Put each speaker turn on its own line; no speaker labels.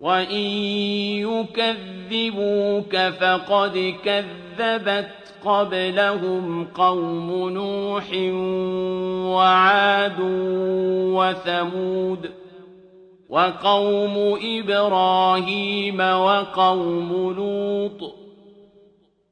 وإن يكذبوك فقد كذبت قبلهم قوم نوح وعاد وثمود وقوم إبراهيم وقوم لوط